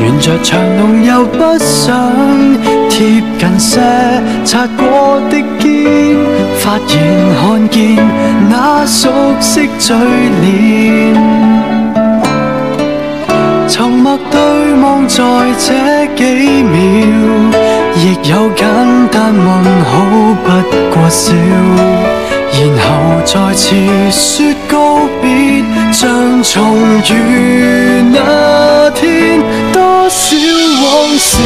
沿着长龙又不想贴近些，擦过的肩，发现看见那熟悉嘴脸，沉默对望在这几秒，亦有简单问好不过笑，然后再次说告别。像重遇那天，多少往事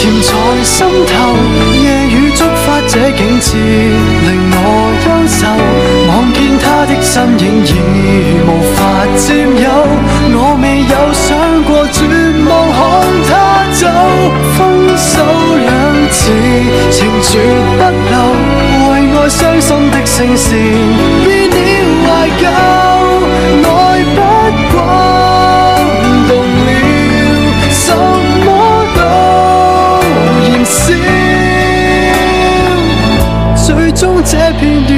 甜在心头。夜雨触发这景致，令我忧愁。望见他的身影已无法占有，我未有想过绝望看他走，分手两字，情绝不留。爱伤心的声线变了，怀旧爱不过动了，什么都燃烧，最终这片。段。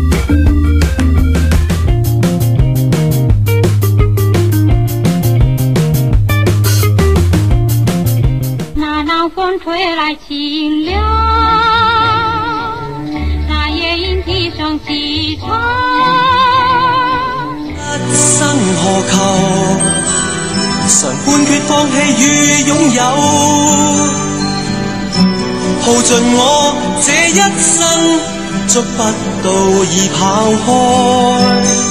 吹来清凉，那夜莺啼声细唱。一生何求？常判决放弃与拥有，耗尽我这一生，捉不到已跑开。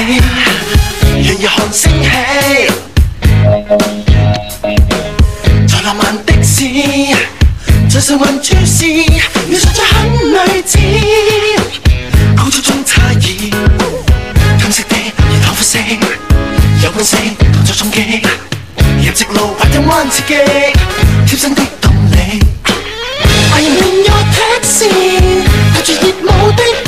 夜夜看升起，在浪漫的事，在神魂注视，描述最很女子，高速中差异，金色的热烫肤色，有温声当作冲击，入直路或右弯刺激，贴身的动力，I'm in your taxi，带着热舞的。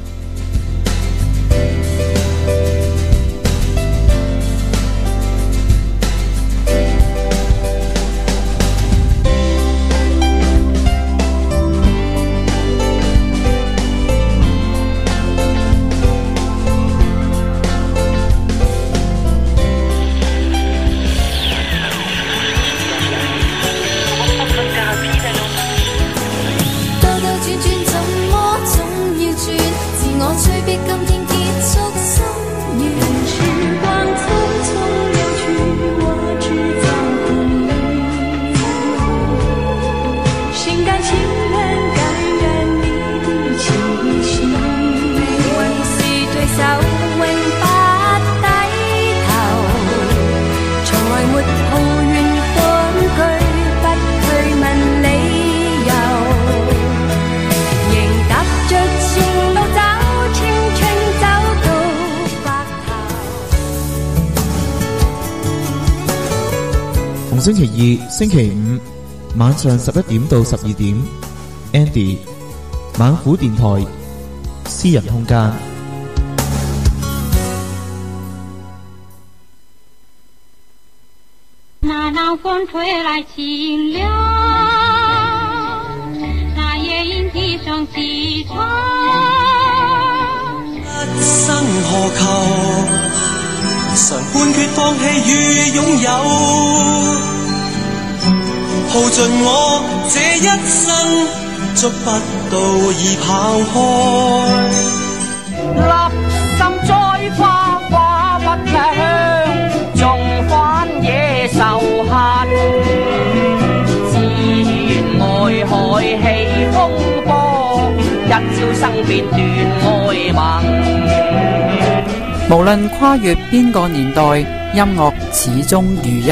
星期二、星期五晚上十一点到十二点，Andy，猛虎电台，私人空间。那南风吹来清凉，那夜莺啼声细唱。生何求？常判别放弃与拥有。耗尽我这一生，捉不到已跑开。立心栽花，花不香；种反野，受恨。自愿爱海起风波，一朝生变断爱盟。无论跨越边个年代，音乐始终如一。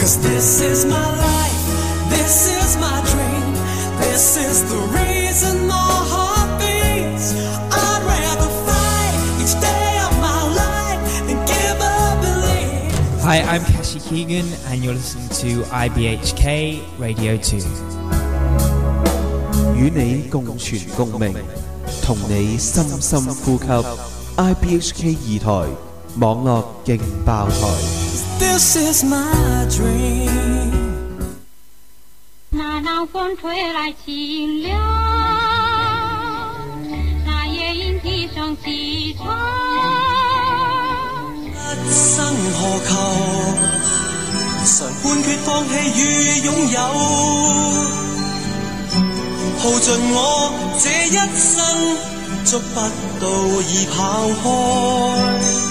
Cause this is my life, this is my dream, this is the reason my heart beats. I'd rather fight each day of my life than give up belief. Hi, I'm Kashi Keegan, and you're listening to IBHK Radio 2. 与你共存共鸣，同你深深呼吸。IBHK 二台 网络劲爆台。This is my dream. 那南风吹来清凉，那夜莺啼声起床。一生何求？常判决放弃与拥有，耗尽我这一生，捉不到已跑开。